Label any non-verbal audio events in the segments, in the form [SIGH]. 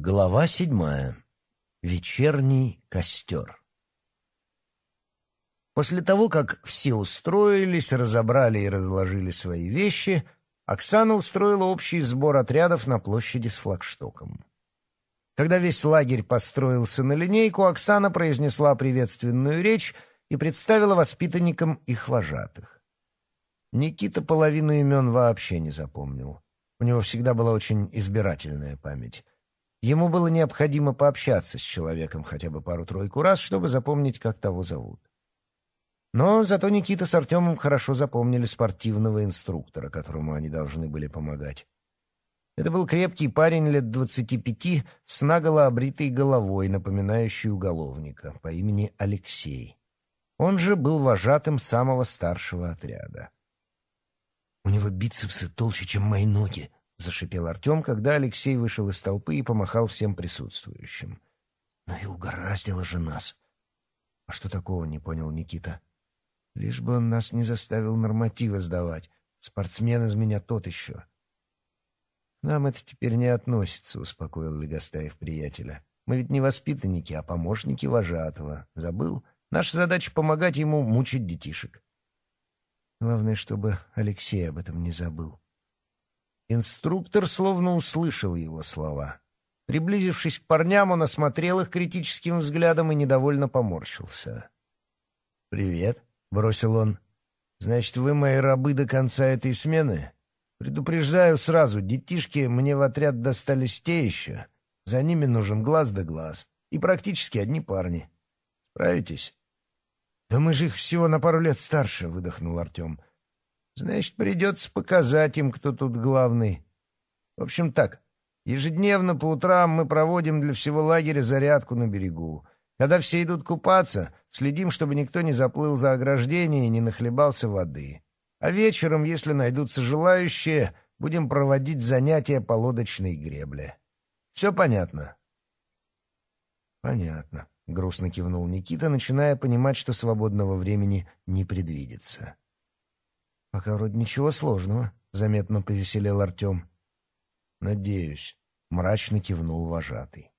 Глава седьмая. Вечерний костер. После того, как все устроились, разобрали и разложили свои вещи, Оксана устроила общий сбор отрядов на площади с флагштоком. Когда весь лагерь построился на линейку, Оксана произнесла приветственную речь и представила воспитанникам их вожатых. Никита половину имен вообще не запомнил. У него всегда была очень избирательная память. Ему было необходимо пообщаться с человеком хотя бы пару-тройку раз, чтобы запомнить, как того зовут. Но зато Никита с Артемом хорошо запомнили спортивного инструктора, которому они должны были помогать. Это был крепкий парень лет двадцати пяти с наголо обритой головой, напоминающий уголовника по имени Алексей. Он же был вожатым самого старшего отряда. «У него бицепсы толще, чем мои ноги», Зашипел Артем, когда Алексей вышел из толпы и помахал всем присутствующим. «Ну и угораздило же нас!» «А что такого?» — не понял Никита. «Лишь бы он нас не заставил нормативы сдавать. Спортсмен из меня тот еще». «Нам это теперь не относится», — успокоил Легостаев приятеля. «Мы ведь не воспитанники, а помощники вожатого. Забыл? Наша задача — помогать ему мучить детишек». Главное, чтобы Алексей об этом не забыл. Инструктор словно услышал его слова. Приблизившись к парням, он осмотрел их критическим взглядом и недовольно поморщился. «Привет», — бросил он. «Значит, вы мои рабы до конца этой смены? Предупреждаю сразу, детишки мне в отряд достались те еще. За ними нужен глаз да глаз. И практически одни парни. Справитесь?» «Да мы же их всего на пару лет старше», — выдохнул Артем. Значит, придется показать им, кто тут главный. В общем так, ежедневно по утрам мы проводим для всего лагеря зарядку на берегу. Когда все идут купаться, следим, чтобы никто не заплыл за ограждение и не нахлебался воды. А вечером, если найдутся желающие, будем проводить занятия по лодочной гребле. Все понятно? — Понятно, — грустно кивнул Никита, начиная понимать, что свободного времени не предвидится. Пока вроде ничего сложного, заметно повеселел Артем. Надеюсь, мрачно кивнул вожатый.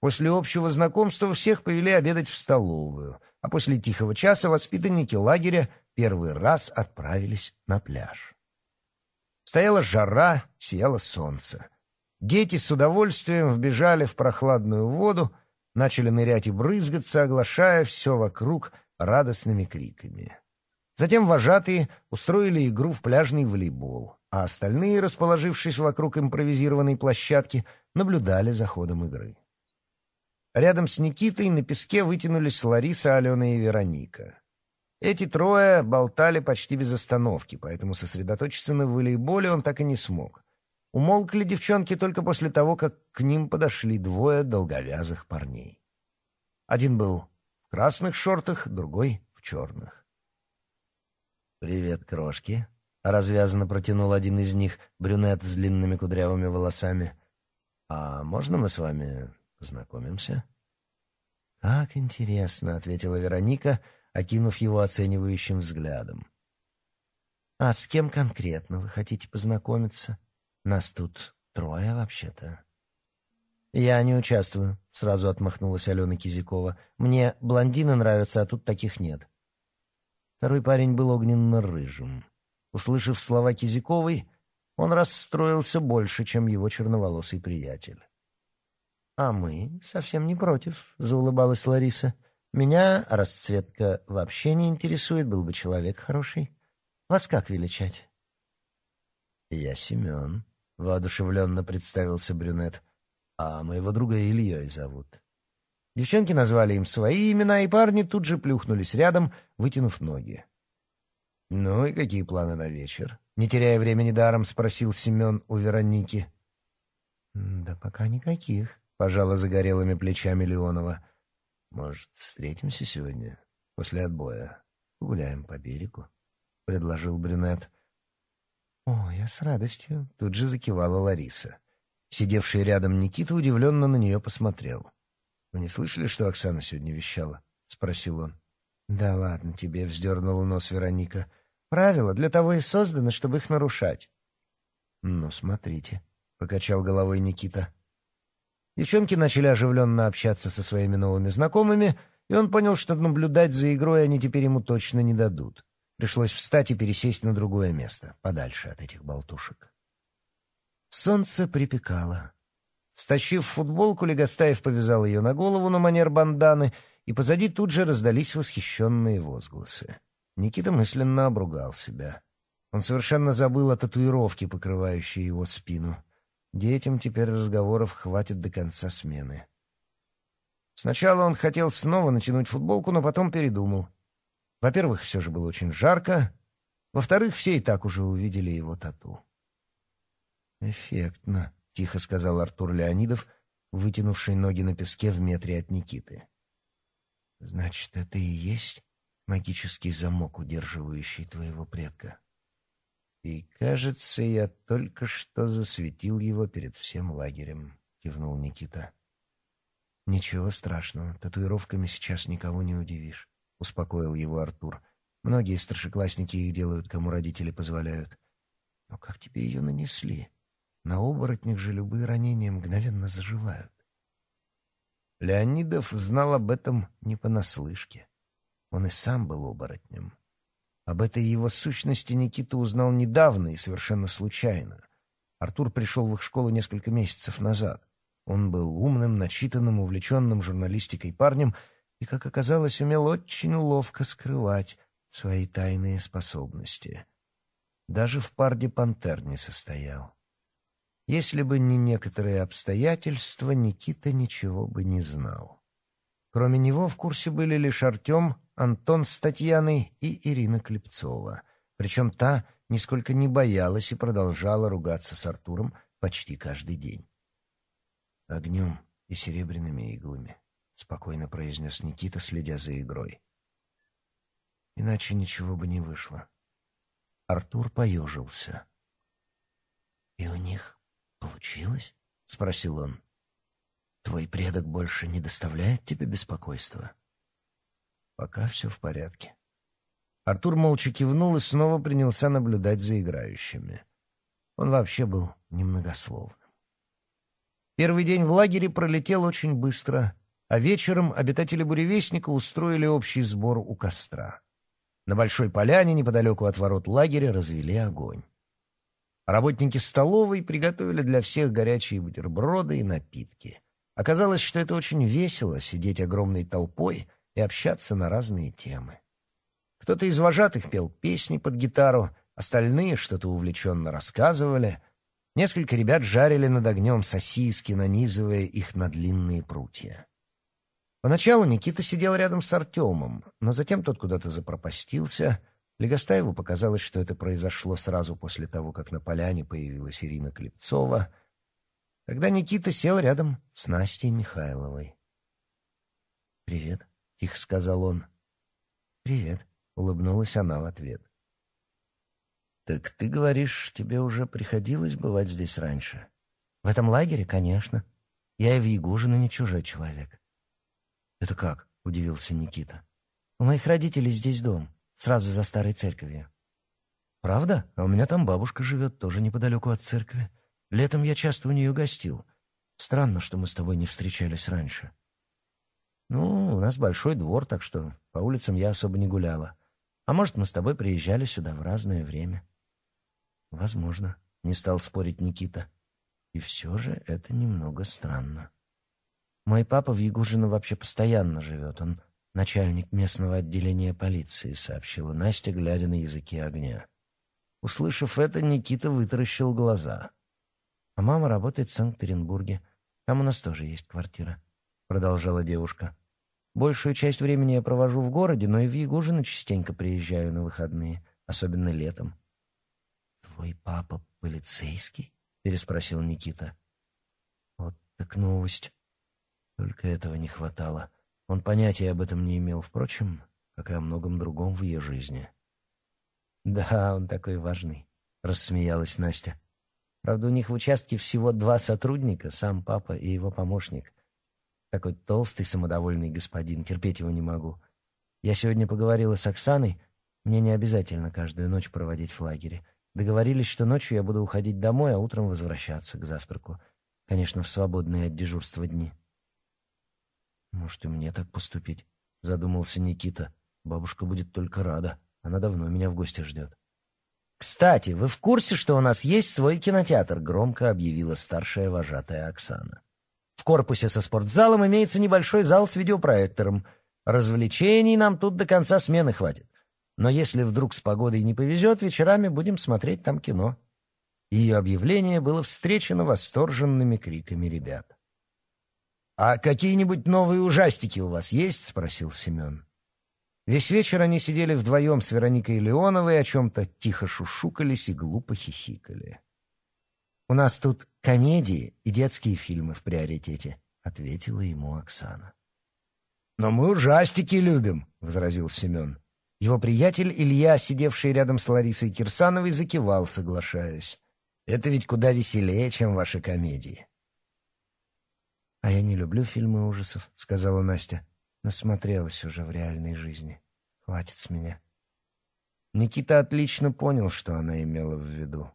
После общего знакомства всех повели обедать в столовую, а после тихого часа воспитанники лагеря первый раз отправились на пляж. Стояла жара, сияло солнце. Дети с удовольствием вбежали в прохладную воду, начали нырять и брызгаться, оглашая все вокруг радостными криками. Затем вожатые устроили игру в пляжный волейбол, а остальные, расположившись вокруг импровизированной площадки, наблюдали за ходом игры. Рядом с Никитой на песке вытянулись Лариса, Алена и Вероника. Эти трое болтали почти без остановки, поэтому сосредоточиться на волейболе он так и не смог. Умолкли девчонки только после того, как к ним подошли двое долговязых парней. Один был в красных шортах, другой — в черных. «Привет, крошки!» — развязанно протянул один из них, брюнет с длинными кудрявыми волосами. «А можно мы с вами познакомимся?» Так интересно!» — ответила Вероника, окинув его оценивающим взглядом. «А с кем конкретно вы хотите познакомиться? Нас тут трое, вообще-то». «Я не участвую», — сразу отмахнулась Алена Кизякова. «Мне блондины нравятся, а тут таких нет». Второй парень был огненно-рыжим. Услышав слова Кизяковой, он расстроился больше, чем его черноволосый приятель. «А мы совсем не против», — заулыбалась Лариса. «Меня расцветка вообще не интересует, был бы человек хороший. Вас как величать?» «Я Семен», — воодушевленно представился брюнет. «А моего друга Ильей зовут». Девчонки назвали им свои имена, и парни тут же плюхнулись рядом, вытянув ноги. «Ну и какие планы на вечер?» — не теряя времени даром, спросил Семен у Вероники. «Да пока никаких», — пожала загорелыми плечами Леонова. «Может, встретимся сегодня, после отбоя? Гуляем по берегу?» — предложил брюнет. «О, я с радостью», — тут же закивала Лариса. Сидевший рядом Никита удивленно на нее посмотрел. «Вы не слышали, что Оксана сегодня вещала?» — спросил он. «Да ладно тебе», — вздернула нос Вероника. «Правила для того и созданы, чтобы их нарушать». «Ну, смотрите», — покачал головой Никита. Девчонки начали оживленно общаться со своими новыми знакомыми, и он понял, что наблюдать за игрой они теперь ему точно не дадут. Пришлось встать и пересесть на другое место, подальше от этих болтушек. Солнце припекало. Стащив футболку, Легостаев повязал ее на голову на манер банданы, и позади тут же раздались восхищенные возгласы. Никита мысленно обругал себя. Он совершенно забыл о татуировке, покрывающей его спину. Детям теперь разговоров хватит до конца смены. Сначала он хотел снова натянуть футболку, но потом передумал. Во-первых, все же было очень жарко. Во-вторых, все и так уже увидели его тату. «Эффектно», — тихо сказал Артур Леонидов, вытянувший ноги на песке в метре от Никиты. «Значит, это и есть магический замок, удерживающий твоего предка?» «И, кажется, я только что засветил его перед всем лагерем», — кивнул Никита. «Ничего страшного, татуировками сейчас никого не удивишь», — успокоил его Артур. «Многие старшеклассники их делают, кому родители позволяют». «Но как тебе ее нанесли?» На оборотнях же любые ранения мгновенно заживают. Леонидов знал об этом не понаслышке. Он и сам был оборотнем. Об этой его сущности Никита узнал недавно и совершенно случайно. Артур пришел в их школу несколько месяцев назад. Он был умным, начитанным, увлеченным журналистикой парнем и, как оказалось, умел очень ловко скрывать свои тайные способности. Даже в парде пантер не состоял. Если бы не некоторые обстоятельства, Никита ничего бы не знал. Кроме него в курсе были лишь Артем, Антон с Татьяной и Ирина Клепцова. Причем та нисколько не боялась и продолжала ругаться с Артуром почти каждый день. «Огнем и серебряными иглами», — спокойно произнес Никита, следя за игрой. «Иначе ничего бы не вышло». Артур поежился. «И у них случилось? — спросил он. «Твой предок больше не доставляет тебе беспокойства?» «Пока все в порядке». Артур молча кивнул и снова принялся наблюдать за играющими. Он вообще был немногословным. Первый день в лагере пролетел очень быстро, а вечером обитатели буревестника устроили общий сбор у костра. На большой поляне неподалеку от ворот лагеря развели огонь. Работники столовой приготовили для всех горячие бутерброды и напитки. Оказалось, что это очень весело сидеть огромной толпой и общаться на разные темы. Кто-то из вожатых пел песни под гитару, остальные что-то увлеченно рассказывали. Несколько ребят жарили над огнем сосиски, нанизывая их на длинные прутья. Поначалу Никита сидел рядом с Артемом, но затем тот куда-то запропастился — Легостаеву показалось, что это произошло сразу после того, как на поляне появилась Ирина Клепцова. Тогда Никита сел рядом с Настей Михайловой. «Привет», — тихо сказал он. «Привет», — улыбнулась она в ответ. «Так ты говоришь, тебе уже приходилось бывать здесь раньше?» «В этом лагере, конечно. Я и в Ягужино не чужой человек». «Это как?» — удивился Никита. «У моих родителей здесь дом сразу за старой церковью. Правда? А у меня там бабушка живет, тоже неподалеку от церкви. Летом я часто у нее гостил. Странно, что мы с тобой не встречались раньше. Ну, у нас большой двор, так что по улицам я особо не гуляла. А может, мы с тобой приезжали сюда в разное время? Возможно, не стал спорить Никита. И все же это немного странно. Мой папа в Ягужино вообще постоянно живет. Он Начальник местного отделения полиции сообщила Настя, глядя на языки огня. Услышав это, Никита вытаращил глаза. «А мама работает в Санкт-Петербурге. Там у нас тоже есть квартира», — продолжала девушка. «Большую часть времени я провожу в городе, но и в Ягужино частенько приезжаю на выходные, особенно летом». «Твой папа полицейский?» — переспросил Никита. «Вот так новость. Только этого не хватало». Он понятия об этом не имел, впрочем, как и о многом другом в ее жизни. [LAUGHS] «Да, он такой важный», — рассмеялась Настя. «Правда, у них в участке всего два сотрудника, сам папа и его помощник. Такой толстый, самодовольный господин, терпеть его не могу. Я сегодня поговорила с Оксаной, мне не обязательно каждую ночь проводить в лагере. Договорились, что ночью я буду уходить домой, а утром возвращаться к завтраку. Конечно, в свободные от дежурства дни». Может, и мне так поступить? Задумался Никита. Бабушка будет только рада. Она давно меня в гости ждет. «Кстати, вы в курсе, что у нас есть свой кинотеатр?» — громко объявила старшая вожатая Оксана. «В корпусе со спортзалом имеется небольшой зал с видеопроектором. Развлечений нам тут до конца смены хватит. Но если вдруг с погодой не повезет, вечерами будем смотреть там кино». Ее объявление было встречено восторженными криками ребят. «А какие-нибудь новые ужастики у вас есть?» — спросил Семен. Весь вечер они сидели вдвоем с Вероникой Леоновой, о чем-то тихо шушукались и глупо хихикали. «У нас тут комедии и детские фильмы в приоритете», — ответила ему Оксана. «Но мы ужастики любим», — возразил Семен. Его приятель Илья, сидевший рядом с Ларисой Кирсановой, закивал, соглашаясь. «Это ведь куда веселее, чем ваши комедии». А я не люблю фильмы ужасов, сказала Настя. Насмотрелась уже в реальной жизни. Хватит с меня. Никита отлично понял, что она имела в виду.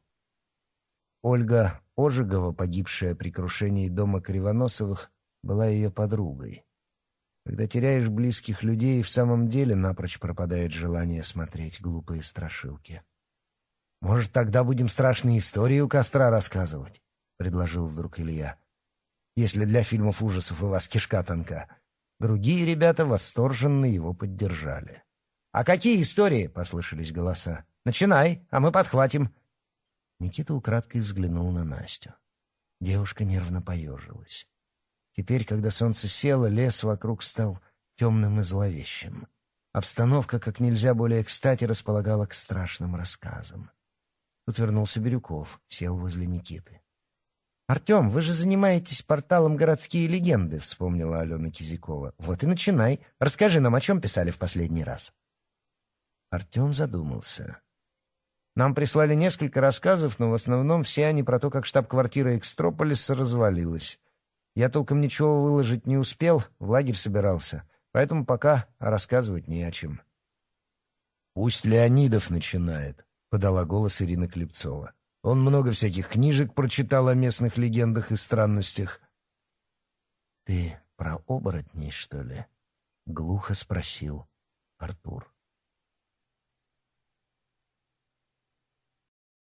Ольга Ожегова, погибшая при крушении дома Кривоносовых, была ее подругой. Когда теряешь близких людей, в самом деле напрочь пропадает желание смотреть глупые страшилки. «Может, тогда будем страшные истории у костра рассказывать?» — предложил вдруг Илья если для фильмов ужасов у вас кишка тонка. Другие ребята восторженно его поддержали. «А какие истории?» — послышались голоса. «Начинай, а мы подхватим». Никита украдкой взглянул на Настю. Девушка нервно поежилась. Теперь, когда солнце село, лес вокруг стал темным и зловещим. Обстановка, как нельзя более кстати, располагала к страшным рассказам. Тут вернулся Бирюков, сел возле Никиты. «Артем, вы же занимаетесь порталом «Городские легенды», — вспомнила Алена Кизякова. «Вот и начинай. Расскажи нам, о чем писали в последний раз». Артем задумался. Нам прислали несколько рассказов, но в основном все они про то, как штаб-квартира Экстрополиса развалилась. Я толком ничего выложить не успел, в лагерь собирался, поэтому пока рассказывать не о чем. «Пусть Леонидов начинает», — подала голос Ирина Клепцова. Он много всяких книжек прочитал о местных легендах и странностях. «Ты про оборотней, что ли?» — глухо спросил Артур.